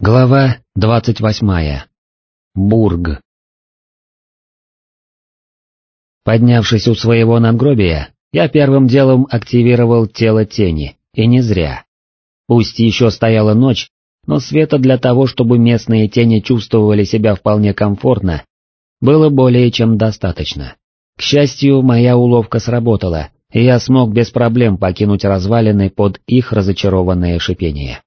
Глава двадцать восьмая. Бург. Поднявшись у своего надгробия, я первым делом активировал тело тени, и не зря. Пусть еще стояла ночь, но света для того, чтобы местные тени чувствовали себя вполне комфортно, было более чем достаточно. К счастью, моя уловка сработала, и я смог без проблем покинуть развалины под их разочарованное шипение.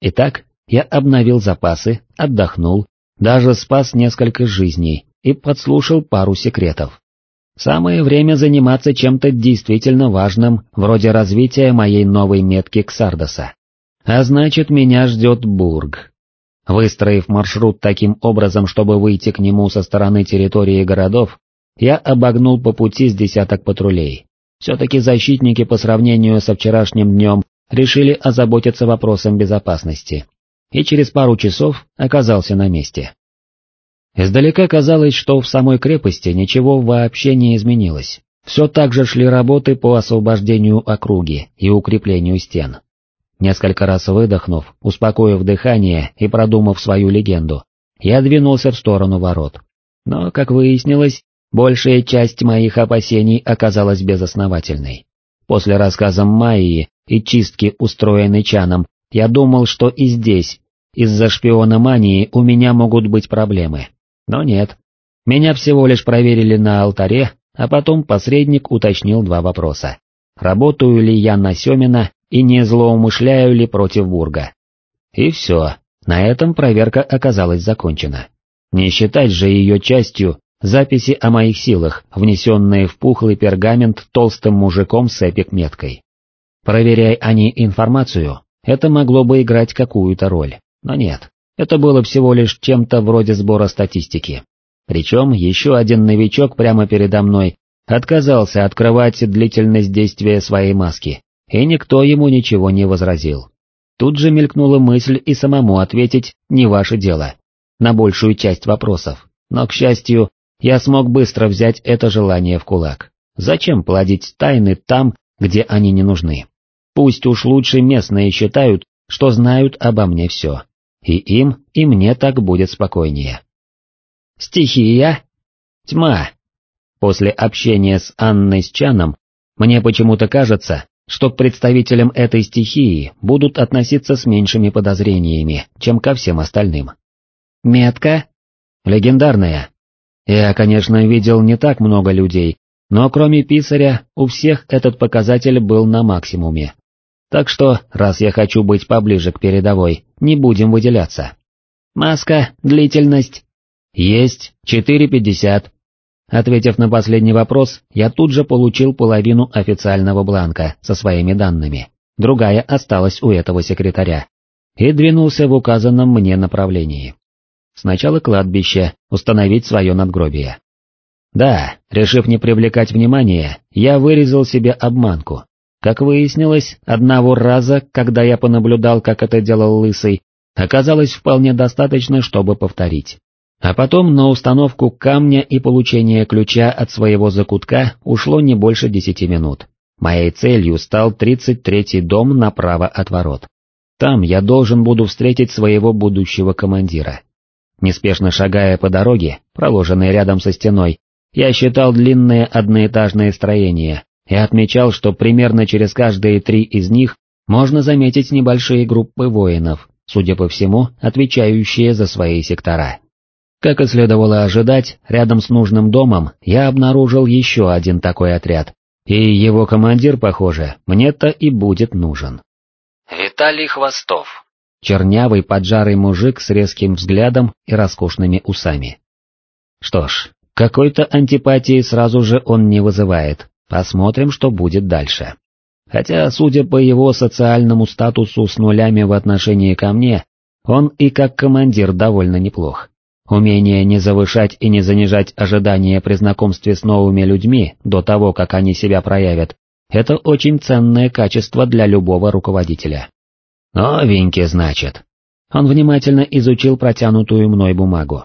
Итак, я обновил запасы, отдохнул, даже спас несколько жизней и подслушал пару секретов. Самое время заниматься чем-то действительно важным, вроде развития моей новой метки Ксардоса. А значит, меня ждет Бург. Выстроив маршрут таким образом, чтобы выйти к нему со стороны территории городов, я обогнул по пути с десяток патрулей. Все-таки защитники по сравнению со вчерашним днем решили озаботиться вопросом безопасности и через пару часов оказался на месте. Издалека казалось, что в самой крепости ничего вообще не изменилось. Все так же шли работы по освобождению округи и укреплению стен. Несколько раз выдохнув, успокоив дыхание и продумав свою легенду, я двинулся в сторону ворот. Но, как выяснилось, большая часть моих опасений оказалась безосновательной. После рассказа Майи и чистки, устроенной Чаном, я думал, что и здесь, из-за шпиономании у меня могут быть проблемы. Но нет. Меня всего лишь проверили на алтаре, а потом посредник уточнил два вопроса. Работаю ли я на Семина и не злоумышляю ли против Бурга? И все, на этом проверка оказалась закончена. Не считать же ее частью записи о моих силах, внесенные в пухлый пергамент толстым мужиком с эпик-меткой. Проверяй они информацию, это могло бы играть какую-то роль. Но нет, это было всего лишь чем-то вроде сбора статистики. Причем еще один новичок прямо передо мной отказался открывать длительность действия своей маски, и никто ему ничего не возразил. Тут же мелькнула мысль и самому ответить «не ваше дело» на большую часть вопросов, но, к счастью, я смог быстро взять это желание в кулак. Зачем плодить тайны там, где они не нужны? Пусть уж лучше местные считают, что знают обо мне все. И им, и мне так будет спокойнее. Стихия? Тьма. После общения с Анной с Чаном, мне почему-то кажется, что к представителям этой стихии будут относиться с меньшими подозрениями, чем ко всем остальным. Метка? Легендарная. Я, конечно, видел не так много людей, но кроме писаря, у всех этот показатель был на максимуме. Так что, раз я хочу быть поближе к передовой, не будем выделяться. Маска, длительность. Есть, 4.50. Ответив на последний вопрос, я тут же получил половину официального бланка со своими данными, другая осталась у этого секретаря, и двинулся в указанном мне направлении. Сначала кладбище, установить свое надгробие. Да, решив не привлекать внимания, я вырезал себе обманку, как выяснилось, одного раза, когда я понаблюдал, как это делал Лысый, оказалось вполне достаточно, чтобы повторить. А потом на установку камня и получение ключа от своего закутка ушло не больше десяти минут. Моей целью стал 33-й дом направо от ворот. Там я должен буду встретить своего будущего командира. Неспешно шагая по дороге, проложенной рядом со стеной, я считал длинные одноэтажные строения, и отмечал, что примерно через каждые три из них можно заметить небольшие группы воинов, судя по всему, отвечающие за свои сектора. Как и следовало ожидать, рядом с нужным домом я обнаружил еще один такой отряд, и его командир, похоже, мне-то и будет нужен. Виталий Хвостов. Чернявый поджарый мужик с резким взглядом и роскошными усами. Что ж, какой-то антипатии сразу же он не вызывает, Посмотрим, что будет дальше. Хотя, судя по его социальному статусу с нулями в отношении ко мне, он и как командир довольно неплох. Умение не завышать и не занижать ожидания при знакомстве с новыми людьми до того, как они себя проявят, это очень ценное качество для любого руководителя. Новенький, значит. Он внимательно изучил протянутую мной бумагу.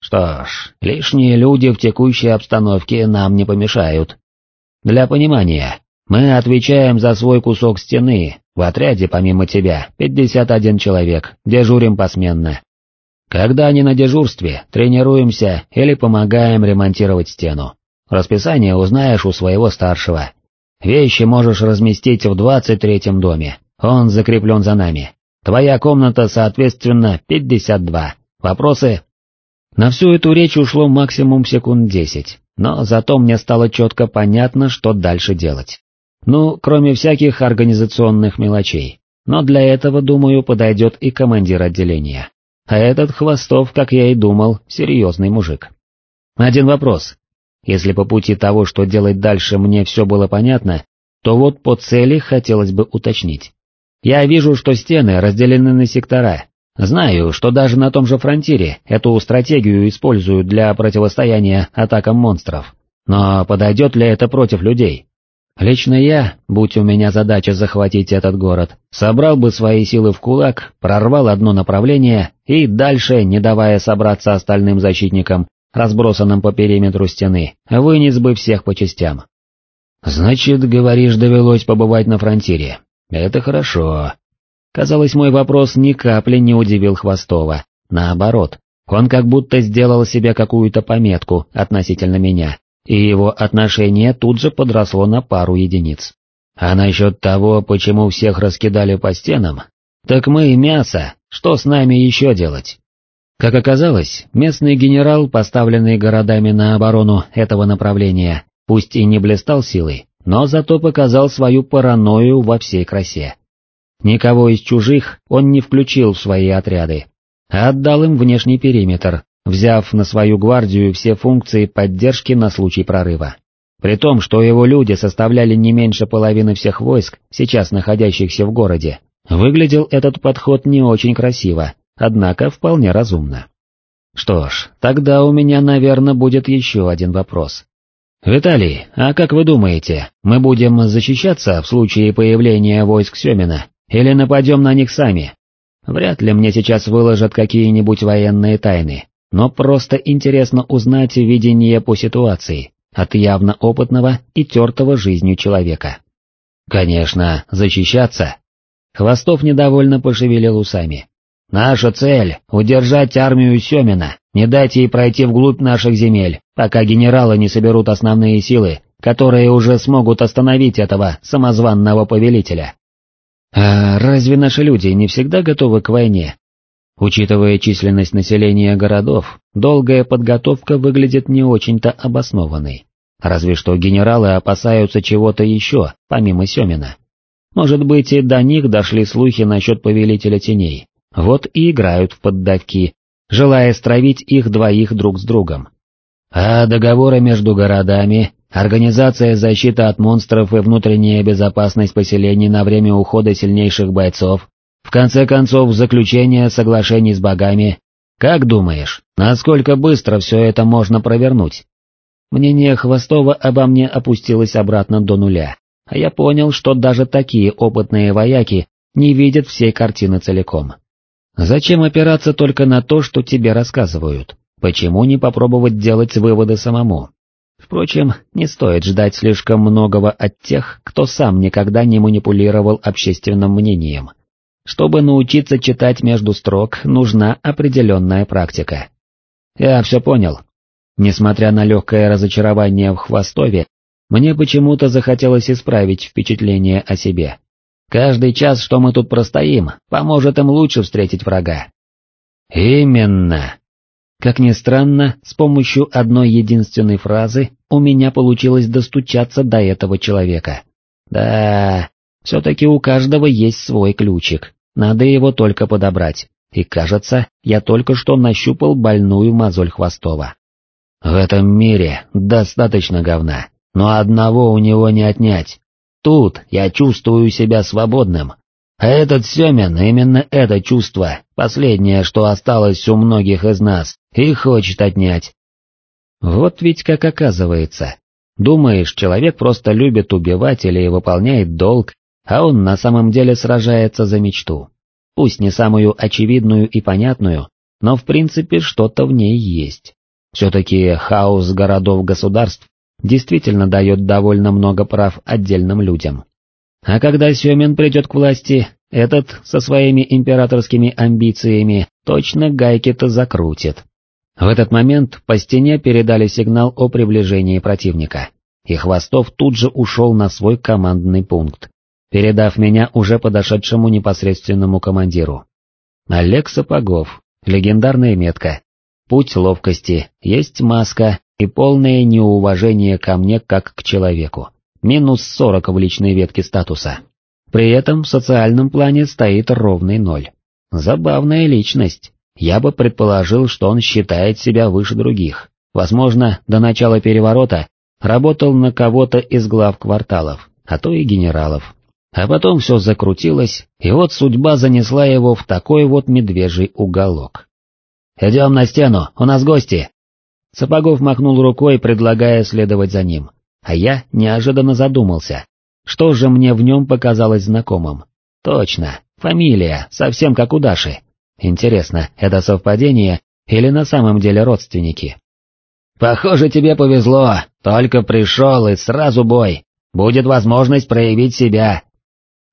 Что ж, лишние люди в текущей обстановке нам не помешают. Для понимания, мы отвечаем за свой кусок стены, В отряде помимо тебя 51 человек, дежурим посменно. Когда не на дежурстве, тренируемся или помогаем ремонтировать стену. Расписание узнаешь у своего старшего. Вещи можешь разместить в 23-м доме, он закреплен за нами. Твоя комната, соответственно, 52. Вопросы? На всю эту речь ушло максимум секунд 10, но зато мне стало четко понятно, что дальше делать. Ну, кроме всяких организационных мелочей. Но для этого, думаю, подойдет и командир отделения. А этот Хвостов, как я и думал, серьезный мужик. Один вопрос. Если по пути того, что делать дальше, мне все было понятно, то вот по цели хотелось бы уточнить. Я вижу, что стены разделены на сектора. Знаю, что даже на том же фронтире эту стратегию используют для противостояния атакам монстров. Но подойдет ли это против людей? Лично я, будь у меня задача захватить этот город, собрал бы свои силы в кулак, прорвал одно направление и дальше, не давая собраться остальным защитникам, разбросанным по периметру стены, вынес бы всех по частям. «Значит, говоришь, довелось побывать на фронтире. Это хорошо». Казалось, мой вопрос ни капли не удивил Хвостова. Наоборот, он как будто сделал себе какую-то пометку относительно меня, и его отношение тут же подросло на пару единиц. А насчет того, почему всех раскидали по стенам, так мы мясо, что с нами еще делать? Как оказалось, местный генерал, поставленный городами на оборону этого направления, пусть и не блистал силой, но зато показал свою паранойю во всей красе. Никого из чужих он не включил в свои отряды, а отдал им внешний периметр, взяв на свою гвардию все функции поддержки на случай прорыва. При том, что его люди составляли не меньше половины всех войск, сейчас находящихся в городе, выглядел этот подход не очень красиво, однако вполне разумно. Что ж, тогда у меня, наверное, будет еще один вопрос. «Виталий, а как вы думаете, мы будем защищаться в случае появления войск Семина, или нападем на них сами? Вряд ли мне сейчас выложат какие-нибудь военные тайны, но просто интересно узнать видение по ситуации от явно опытного и тертого жизнью человека. Конечно, защищаться. Хвостов недовольно пошевелил усами. Наша цель — удержать армию Семина, не дать ей пройти вглубь наших земель, пока генералы не соберут основные силы, которые уже смогут остановить этого самозванного повелителя. А разве наши люди не всегда готовы к войне? Учитывая численность населения городов, долгая подготовка выглядит не очень-то обоснованной. Разве что генералы опасаются чего-то еще, помимо Семина. Может быть и до них дошли слухи насчет Повелителя Теней, вот и играют в поддавки, желая стравить их двоих друг с другом. А договоры между городами, организация защиты от монстров и внутренняя безопасность поселений на время ухода сильнейших бойцов, в конце концов заключение соглашений с богами. Как думаешь, насколько быстро все это можно провернуть? Мнение Хвостова обо мне опустилось обратно до нуля, а я понял, что даже такие опытные вояки не видят всей картины целиком. Зачем опираться только на то, что тебе рассказывают? Почему не попробовать делать выводы самому? Впрочем, не стоит ждать слишком многого от тех, кто сам никогда не манипулировал общественным мнением. Чтобы научиться читать между строк, нужна определенная практика. Я все понял. Несмотря на легкое разочарование в Хвостове, мне почему-то захотелось исправить впечатление о себе. Каждый час, что мы тут простоим, поможет им лучше встретить врага. Именно. Как ни странно, с помощью одной единственной фразы у меня получилось достучаться до этого человека. Да, все-таки у каждого есть свой ключик, надо его только подобрать, и кажется, я только что нащупал больную мозоль Хвостова. В этом мире достаточно говна, но одного у него не отнять, Тут я чувствую себя свободным. А этот Семен именно это чувство, последнее, что осталось у многих из нас, и хочет отнять. Вот ведь как оказывается. Думаешь, человек просто любит убивать или выполняет долг, а он на самом деле сражается за мечту. Пусть не самую очевидную и понятную, но в принципе что-то в ней есть. Все-таки хаос городов-государств действительно дает довольно много прав отдельным людям. А когда Семен придет к власти, этот со своими императорскими амбициями точно гайки-то закрутит. В этот момент по стене передали сигнал о приближении противника, и Хвостов тут же ушел на свой командный пункт, передав меня уже подошедшему непосредственному командиру. Олег Сапогов, легендарная метка, путь ловкости, есть маска и полное неуважение ко мне как к человеку, минус 40 в личной ветке статуса. При этом в социальном плане стоит ровный ноль. Забавная личность. Я бы предположил, что он считает себя выше других. Возможно, до начала переворота работал на кого-то из глав кварталов, а то и генералов. А потом все закрутилось, и вот судьба занесла его в такой вот медвежий уголок. «Идем на стену, у нас гости!» Сапогов махнул рукой, предлагая следовать за ним, а я неожиданно задумался, что же мне в нем показалось знакомым. Точно, фамилия, совсем как у Даши. Интересно, это совпадение или на самом деле родственники? Похоже, тебе повезло, только пришел и сразу бой. Будет возможность проявить себя.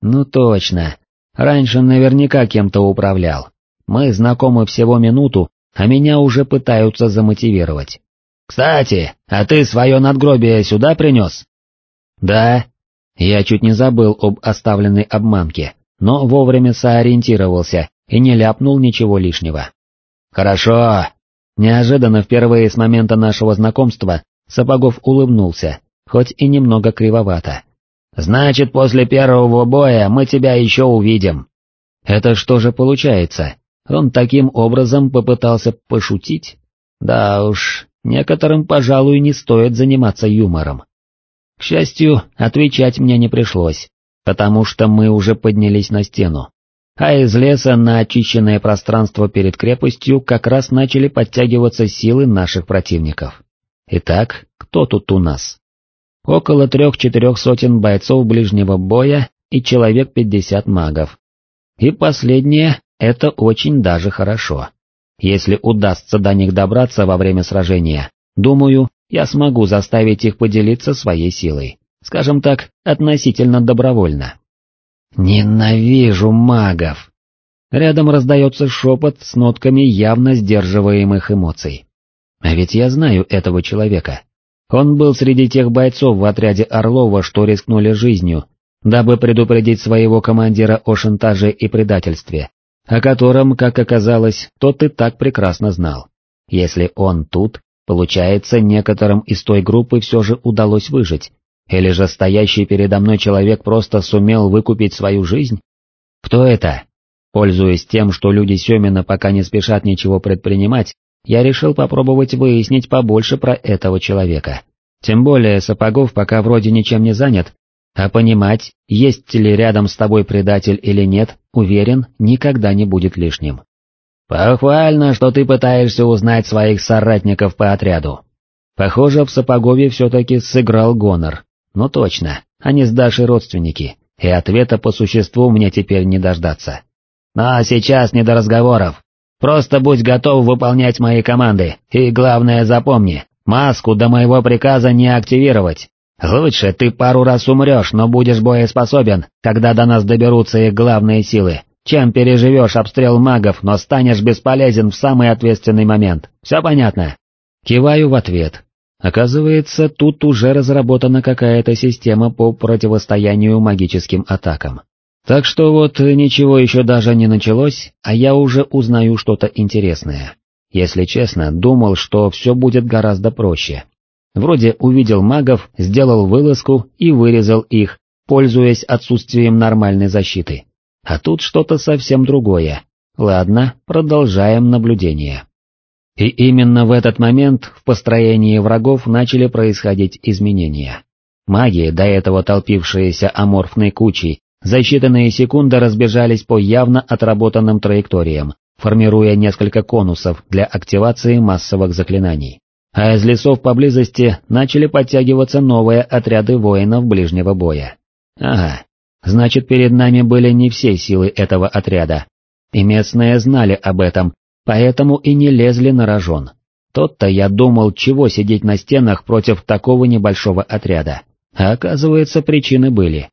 Ну точно, раньше наверняка кем-то управлял. Мы знакомы всего минуту, а меня уже пытаются замотивировать. «Кстати, а ты свое надгробие сюда принес?» «Да». Я чуть не забыл об оставленной обманке, но вовремя соориентировался и не ляпнул ничего лишнего. «Хорошо!» Неожиданно впервые с момента нашего знакомства Сапогов улыбнулся, хоть и немного кривовато. «Значит, после первого боя мы тебя еще увидим». Это что же получается? Он таким образом попытался пошутить? Да уж, некоторым, пожалуй, не стоит заниматься юмором. К счастью, отвечать мне не пришлось, потому что мы уже поднялись на стену а из леса на очищенное пространство перед крепостью как раз начали подтягиваться силы наших противников. Итак, кто тут у нас? Около трех-четырех сотен бойцов ближнего боя и человек пятьдесят магов. И последнее — это очень даже хорошо. Если удастся до них добраться во время сражения, думаю, я смогу заставить их поделиться своей силой, скажем так, относительно добровольно. «Ненавижу магов!» Рядом раздается шепот с нотками явно сдерживаемых эмоций. А ведь я знаю этого человека. Он был среди тех бойцов в отряде Орлова, что рискнули жизнью, дабы предупредить своего командира о шантаже и предательстве, о котором, как оказалось, тот и так прекрасно знал. Если он тут, получается, некоторым из той группы все же удалось выжить, или же стоящий передо мной человек просто сумел выкупить свою жизнь? Кто это? Пользуясь тем, что люди Семина пока не спешат ничего предпринимать, я решил попробовать выяснить побольше про этого человека. Тем более Сапогов пока вроде ничем не занят, а понимать, есть ли рядом с тобой предатель или нет, уверен, никогда не будет лишним. Похвально, что ты пытаешься узнать своих соратников по отряду. Похоже, в Сапогове все-таки сыграл гонор, ну точно, они с Дашей родственники, и ответа по существу мне теперь не дождаться. Но сейчас не до разговоров. Просто будь готов выполнять мои команды, и главное запомни, маску до моего приказа не активировать. Лучше ты пару раз умрешь, но будешь боеспособен, когда до нас доберутся их главные силы, чем переживешь обстрел магов, но станешь бесполезен в самый ответственный момент. Все понятно? Киваю в ответ, Оказывается, тут уже разработана какая-то система по противостоянию магическим атакам. Так что вот ничего еще даже не началось, а я уже узнаю что-то интересное. Если честно, думал, что все будет гораздо проще. Вроде увидел магов, сделал вылазку и вырезал их, пользуясь отсутствием нормальной защиты. А тут что-то совсем другое. Ладно, продолжаем наблюдение. И именно в этот момент в построении врагов начали происходить изменения. Маги, до этого толпившиеся аморфной кучей, за считанные секунды разбежались по явно отработанным траекториям, формируя несколько конусов для активации массовых заклинаний. А из лесов поблизости начали подтягиваться новые отряды воинов ближнего боя. Ага, значит перед нами были не все силы этого отряда. И местные знали об этом поэтому и не лезли на рожон. Тот-то я думал, чего сидеть на стенах против такого небольшого отряда. А оказывается, причины были.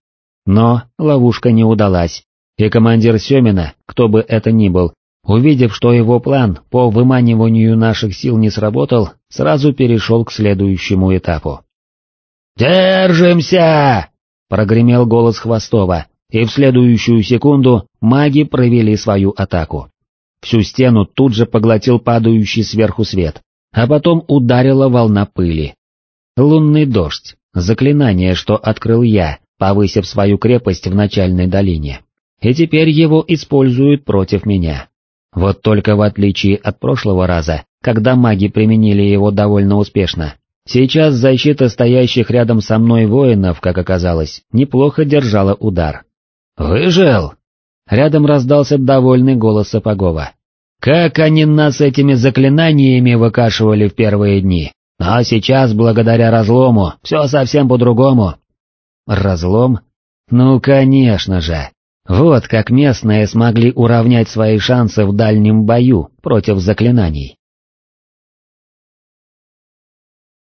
Но ловушка не удалась, и командир Семина, кто бы это ни был, увидев, что его план по выманиванию наших сил не сработал, сразу перешел к следующему этапу. «Держимся!» — прогремел голос Хвостова, и в следующую секунду маги провели свою атаку. Всю стену тут же поглотил падающий сверху свет, а потом ударила волна пыли. Лунный дождь, заклинание, что открыл я, повысив свою крепость в начальной долине. И теперь его используют против меня. Вот только в отличие от прошлого раза, когда маги применили его довольно успешно, сейчас защита стоящих рядом со мной воинов, как оказалось, неплохо держала удар. «Выжил!» Рядом раздался довольный голос Сапогова. «Как они нас этими заклинаниями выкашивали в первые дни! А сейчас, благодаря разлому, все совсем по-другому!» «Разлом? Ну, конечно же! Вот как местные смогли уравнять свои шансы в дальнем бою против заклинаний!»